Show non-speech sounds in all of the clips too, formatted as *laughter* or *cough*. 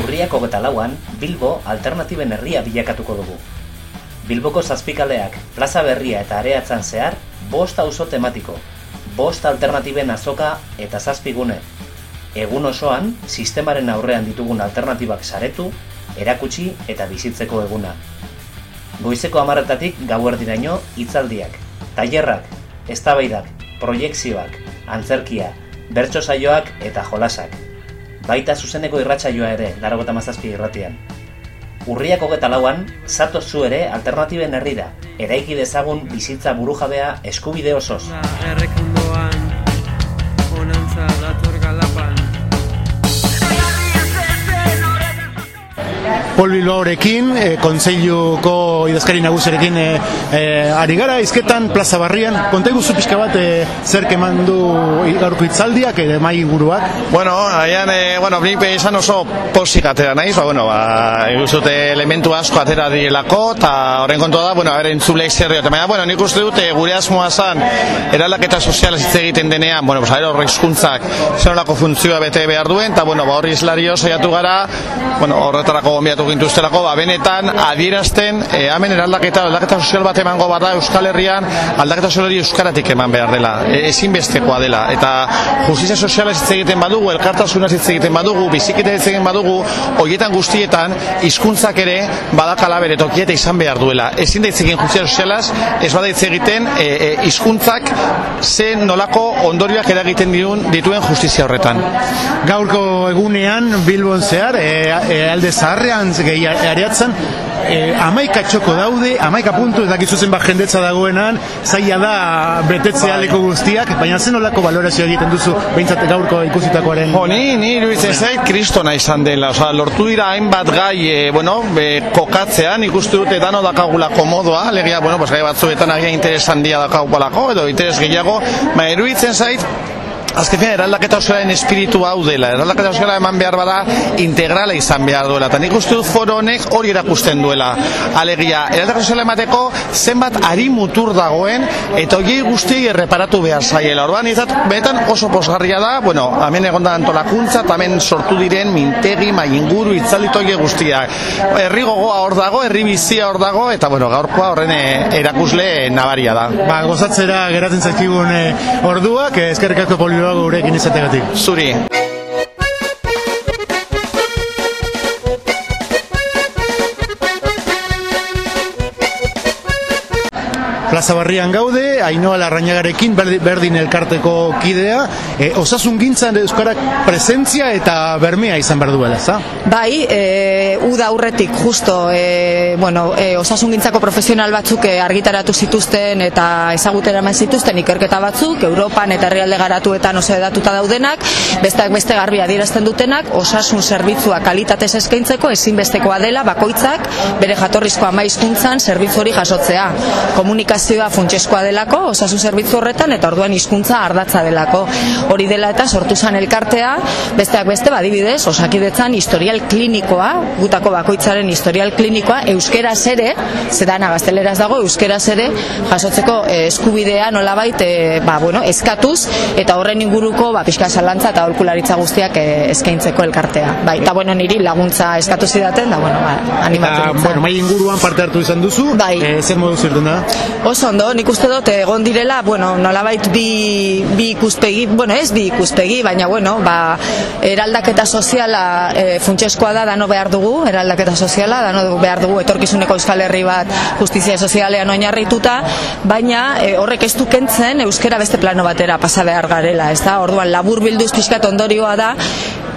urriak hogeta lauan, Bilbo alternatiben herria bilakatuko dugu. Bilboko zazpikaleak, plaza berria eta areatzan zehar, bost auzo tematiko, bost alternatiben azoka eta zazpigune. Egun osoan, sistemaren aurrean ditugun alternatibak saretu, erakutsi eta bizitzeko eguna. Goizeko amarretatik gauerdiraino hitzaldiak, tailerrak, eztabaidak, proiekzioak, antzerkia, bertso saioak eta jolasak. Baita zuzeneko irratsaioa ere, laro gota mazazpi irratian. Urriak hogeta lauan, zato zu ere alternatiben herrira, eraiki dezagun bizitza burujabea eskubide osoz. Pol Bilbaorekin, e, kontseiluko idazkari nagusiarekin e, e, ari gara, izketan plaza barrian, konta iguzu pixka bat e, zer keman du gaurko hitzaldiak edo mai guruak? Bueno, haian, e, bueno, nik esan oso posik atera naiz, ba, bueno, ba, eguzute elementu asko atera dielako, eta horren kontua da, bueno, ere entzulek zer diote, baina, bueno, nik uste dute gure asmoa zan, eraldaketa soziala hitz egiten denean, bueno, pues, horre hizkuntzak zer funtzioa bete behar duen, eta, bueno, ba, horri islario saiatu gara, bueno, horretarako gombiatu gintuztelako, ba, benetan adierazten, e, hemen eraldaketa, aldaketa sozial bat emango bada Euskal Herrian, aldaketa sozial hori euskaratik eman behar dela, e, ezinbestekoa dela, eta justizia soziala hitz egiten badugu, elkartasuna hitz egiten badugu, biziketa hitz egiten badugu, horietan guztietan, hizkuntzak ere badakala bere tokieta izan behar duela. Ezin da egin justizia sozialaz, ez bada hitz egiten e, hizkuntzak ze nolako ondorioak eragiten dituen, dituen justizia horretan. Gaurko egunean Bilbon zehar, e, e, alde zaharrean gehi areatzen, e, amaika txoko daude, amaika puntu ez dakizu zenbat jendetza dagoenan, zaila da betetze aleko guztiak, baina zen olako valorazio egiten duzu, behintzat gaurko ikusitakoaren? Jo, ni, ni iruditzen zait, kristona izan dela, oza, lortu dira hainbat gai, e, bueno, be, kokatzean, ikustu dute dano dakagula komodoa, legia, bueno, pues, gai batzuetan agia interesan dia dakagulako, edo interes gehiago, baina iruditzen zait, azken fina, eraldaketa osoaren espiritu hau dela, eraldaketa osoa eman behar bada integrala izan behar duela, eta nik uste dut foro honek hori erakusten duela. Alegia, eraldaketa osoa emateko zenbat ari mutur dagoen, eta hori guztiei erreparatu behar zaiela. Orban, izat, benetan oso posgarria da, bueno, hemen egon da antolakuntza, hemen sortu diren mintegi, mai inguru, itzalito hori guztiak. Herri gogoa hor dago, herri bizia hor dago, eta bueno, gaurkoa horren erakusle nabaria da. Ba, gozatzera geratzen zaizkigun e, orduak, eskerrik asko polio gurekin izategatik. Zuri. Plaza Barrian gaude, Ainoa Larrañagarekin berdin elkarteko kidea, e, osasun gintzan euskarak presentzia eta bermea izan behar duela, za? Bai, e, uda aurretik justo, e, bueno, e, osasun gintzako profesional batzuk argitaratu zituzten eta ezagutera eman zituzten ikerketa batzuk, Europan eta herrialde garatuetan oso edatuta daudenak, besteak beste garbi adierazten dutenak, osasun zerbitzua kalitatez eskaintzeko ezinbestekoa dela bakoitzak bere jatorrizko ama hizkuntzan zerbitzu hori jasotzea. Komunikazioa funtseskoa delako, osasun zerbitzu horretan eta orduan hizkuntza ardatza delako. Hori dela eta sortu zan elkartea, besteak beste badibidez, osakidetzan historial klinikoa, gutako bakoitzaren historial klinikoa euskeraz ere, zedana gazteleraz dago euskeraz ere jasotzeko eh, eskubidea nolabait eh, ba, bueno, eskatuz eta horren inguruko ba, pixka salantza eta holkularitza guztiak eh, eskaintzeko elkartea. Bai, eta bueno, niri laguntza eskatu zidaten, da bueno, ba, animatu Eta, bueno, mai inguruan parte hartu izan duzu, Bai. e, zer modu zirten da? Oso ondo, nik uste dut egon direla, bueno, nolabait bi, bi ikuspegi, bueno, ez bi ikuspegi, baina bueno, ba, eraldaketa soziala e, funtseskoa da dano behar dugu, eraldaketa soziala, dano behar dugu etorkizuneko euskal herri bat justizia sozialean oinarrituta, baina e, horrek ez du kentzen euskera beste plano batera pasa behar garela, ez da? Orduan labur pixkat ondorioa da,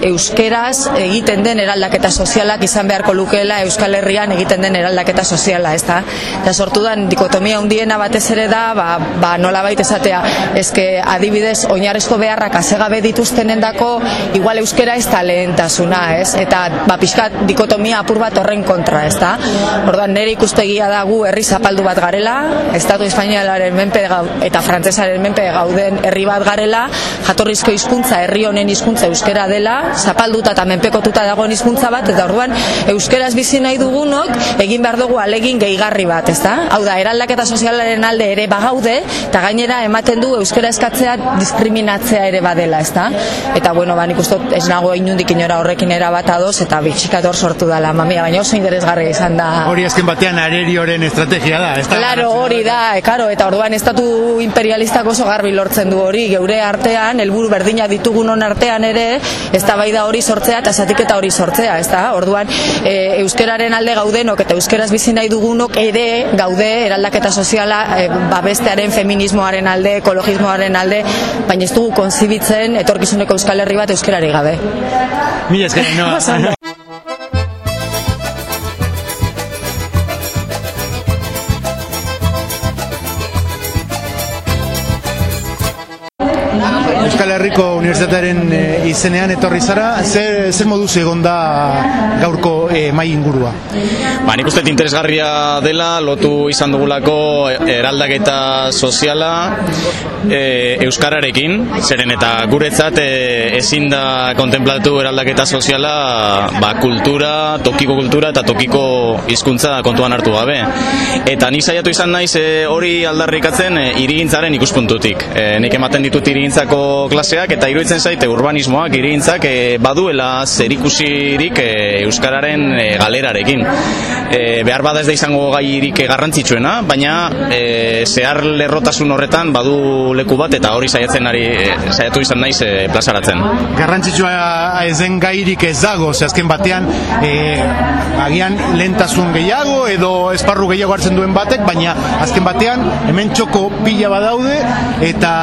euskeraz egiten den eraldaketa sozialak izan beharko lukeela Euskal Herrian egiten den eraldaketa soziala, ez da? Eta sortu dan dikotomia hundiena batez ere da, ba, ba nola baita esatea, ezke adibidez oinarrezko beharrak azegabe dituztenen dako, igual euskera ez da lehentasuna, ez? Eta ba, pixkat dikotomia apur bat horren kontra, ez da? Orduan nire ikuspegia da gu herri zapaldu bat garela, Estatu Espainialaren menpe gau, eta frantsesaren menpe gauden herri bat garela, jatorrizko hizkuntza herri honen hizkuntza euskera dela, zapalduta eta menpekotuta dagoen hizkuntza bat, eta orduan euskeraz bizi nahi dugunok egin behar dugu alegin gehigarri bat, ezta? Hau da, eraldaketa sozialaren alde ere bagaude, eta gainera ematen du euskera eskatzea diskriminatzea ere badela, ezta? Eta bueno, ba, nik uste ez nago inundik inora horrekin era bat adoz, eta bitxikator sortu dala, mamia, baina oso interesgarria izan da. Hori azken batean arerioren estrategia da, ez da? Claro, hori da, e, claro, eta orduan estatu imperialistak oso garbi lortzen du hori, geure artean, helburu berdina ditugunon artean ere, eztabaida hori sortzea eta zatiketa hori sortzea, ez da? Orduan, e, euskeraren alde gaudenok eta euskeraz bizi nahi dugunok ere gaude eraldaketa soziala e, babestearen feminismoaren alde, ekologismoaren alde, baina ez dugu konzibitzen etorkizuneko euskal herri bat euskerari gabe. Mila eskeren, no? *laughs* Euskal Herriko Unibertsitatearen e, izenean etorri zara, zer, zer moduz egon da gaurko e, mai ingurua? Ba, nik uste interesgarria dela, lotu izan dugulako eraldaketa soziala e, Euskararekin, zeren eta guretzat e, ezin da kontemplatu eraldaketa soziala ba, kultura, tokiko kultura eta tokiko hizkuntza kontuan hartu gabe. Eta nik saiatu izan naiz hori aldarrikatzen e, irigintzaren ikuspuntutik. E, nik ematen ditut irigintzako klaseak eta iruditzen zaite urbanismoak irigintzak e, baduela zerikusirik e, Euskararen e, galerarekin. E, behar bada ez da izango gairik garrantzitsuena, baina e, zehar lerrotasun horretan badu leku bat eta hori saiatzen ari saiatu izan naiz e, plazaratzen. Garrantzitsua ezen gairik ez dago, ze azken batean e, agian lentasun gehiago edo esparru gehiago hartzen duen batek, baina azken batean hemen txoko pila badaude eta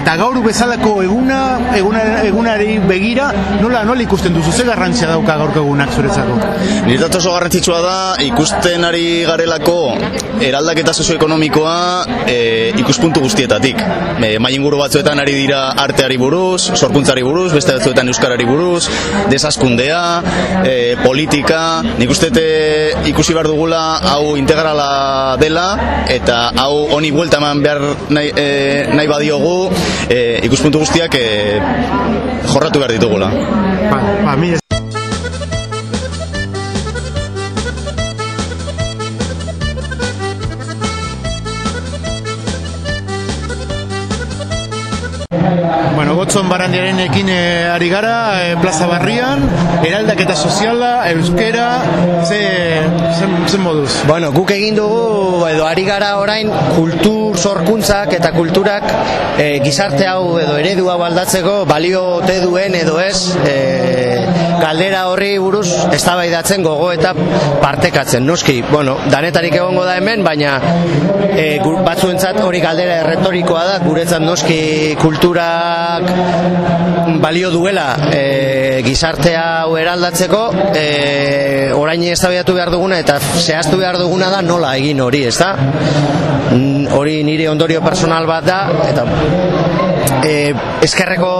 eta gaur bezalako eguna, eguna egunari begira, nola nola ikusten duzu ze garrantzia dauka gaurko egunak zuretzako? Niretzat oso garrantzitsua da ikusten ari garelako eraldaketa sozioekonomikoa e, ikuspuntu guztietatik. E, mai inguru batzuetan ari dira arteari buruz, sorkuntzari buruz, beste batzuetan euskarari buruz, desaskundea, e, politika, nik uste ikusi behar dugula hau integrala dela eta hau honi buelta eman behar nahi, e, nahi badiogu e, ikuspuntu guztiak e, jorratu behar ditugula. Ba, ba, mi Bueno, gotzon barandiaren ekin e, ari gara, e, plaza barrian, eraldaketa soziala, euskera, ze, ze, ze moduz? Bueno, guk egin dugu, edo ari gara orain, kultur sorkuntzak eta kulturak e, gizarte hau edo eredu hau aldatzeko balio te duen edo ez e, galdera horri buruz eztabaidatzen gogo eta partekatzen. Noski, bueno, danetarik egongo da hemen, baina e, batzuentzat hori galdera erretorikoa da, guretzat noski kulturak balio duela e, gizartea hau eraldatzeko e, orain eztabaidatu behar duguna eta zehaztu behar duguna da nola egin hori, ez da? Hori nire ondorio personal bat da eta e, eskerreko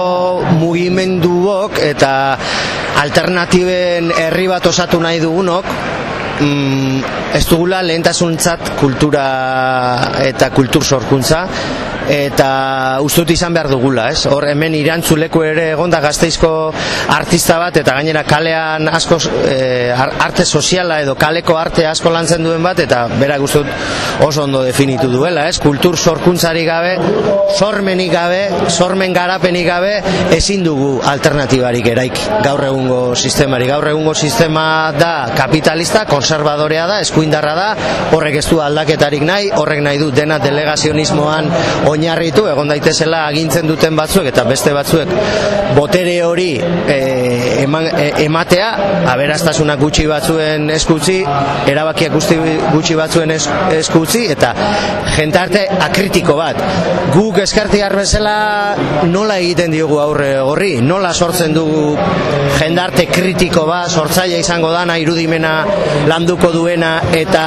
mugimenduok eta alternatiben herri bat osatu nahi dugunok mm, ez dugula lehentasuntzat kultura eta kultur sorkuntza eta ustut izan behar dugula, ez? Hor hemen irantzuleku ere egonda gazteizko artista bat eta gainera kalean asko e, arte soziala edo kaleko arte asko lantzen duen bat eta berak ustut oso ondo definitu duela, ez? Kultur sorkuntzari gabe, sormenik gabe, sormen garapenik gabe ezin dugu alternatibarik eraik gaur egungo sistemari. Gaur egungo sistema da kapitalista, konservadorea da, eskuindarra da, horrek ez du aldaketarik nahi, horrek nahi du dena delegazionismoan oinarritu egon daitezela agintzen duten batzuek eta beste batzuek botere hori e, eman, e, ematea aberastasunak gutxi batzuen eskutzi erabakiak guzti, gutxi batzuen es, eskutzi eta jentarte akritiko bat. Guk eskarti bezala nola egiten diogu aurre horri? Nola sortzen dugu jendarte kritiko bat sortzaile izango dana irudimena landuko duena eta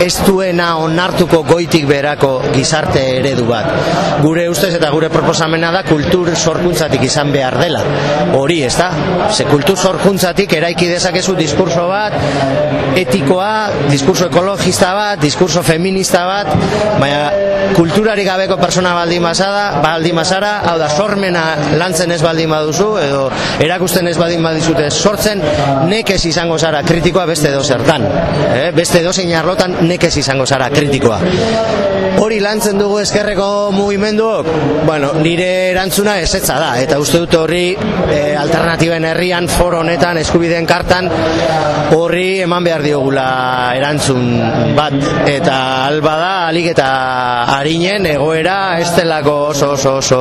ez duena onartuko goitik berako gizarte eredu bat gure ustez eta gure proposamena da kultur sorkuntzatik izan behar dela. Hori, ez da? Ze kultur sorkuntzatik eraiki dezakezu diskurso bat, etikoa, diskurso ekologista bat, diskurso feminista bat, baina kulturari gabeko persona baldin bazada, baldin bazara, hau da, sormena lantzen ez baldin baduzu, edo erakusten ez baldin badizute sortzen, nekez izango zara kritikoa beste edo zertan. Eh? Beste edo zein arlotan nekez izango zara kritikoa. Hori lantzen dugu eskerreko mugimenduok, bueno, nire erantzuna ezetza da, eta uste dut horri e, alternatiben herrian, foro honetan, eskubideen kartan, horri eman behar diogula erantzun bat, eta alba da, alik eta harinen egoera estelako oso oso oso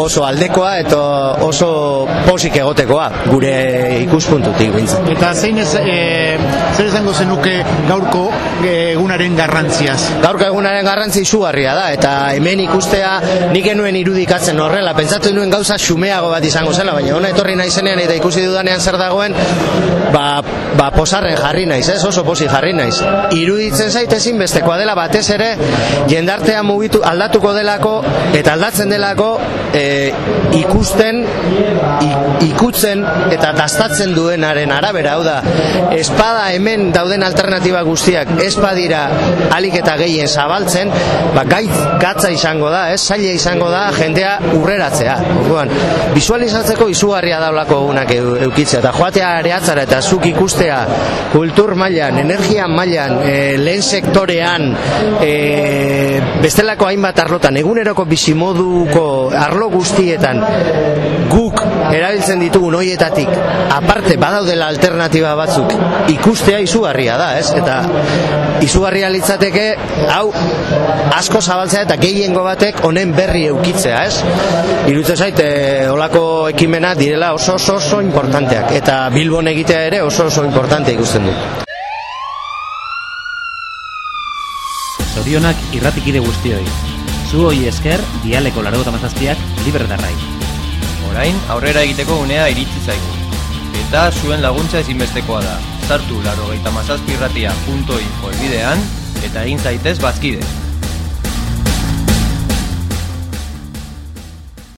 oso aldekoa eta oso posik egotekoa gure ikuspuntutik bintzen. Eta zein ez, e, zer esango zenuke gaurko e, egunaren garrantziaz? Gaurko egunaren garrantzi izugarria da, eta hemen ikustea nik genuen irudikatzen horrela, pentsatu nuen gauza xumeago bat izango zela, baina ona etorri naizenean eta ikusi dudanean zer dagoen, ba, ba posarren jarri naiz, ez? Oso posi jarri naiz. Iruditzen zait ezin bestekoa dela batez ere, jendartea mugitu aldatuko delako, eta aldatzen delako e, ikusten, ikutzen eta dastatzen duenaren arabera, hau da, espada hemen dauden alternatiba guztiak espadira alik eta gehien zabaltzen, ba, gaitz, gatza izango da, ez, zaila izango da jendea urreratzea. Orduan, visualizatzeko izugarria daulako unak eukitzea, eta joatea areatzara eta zuk ikustea kultur mailan, energia mailan, e, lehen sektorean, e, bestelako hainbat arlotan, eguneroko bizimoduko arlo guztietan, guk erabiltzen ditugun hoietatik aparte badaudela alternatiba batzuk ikustea izugarria da, ez? Eta izugarria litzateke hau asko zabaltzea eta gehiengo batek honen berri eukitzea, ez? Iruditzen zait eh, olako ekimena direla oso oso oso importanteak eta Bilbon egitea ere oso oso importante ikusten du. Zorionak irratikide guztioi. Zu hoi esker, dialeko laro mazazpiak libre darrai. Orain, aurrera egiteko unea iritsi zaigu. Eta zuen laguntza ezinbestekoa da. Sartu larogeita mazazpirratia.info elbidean eta egin zaitez bazkide.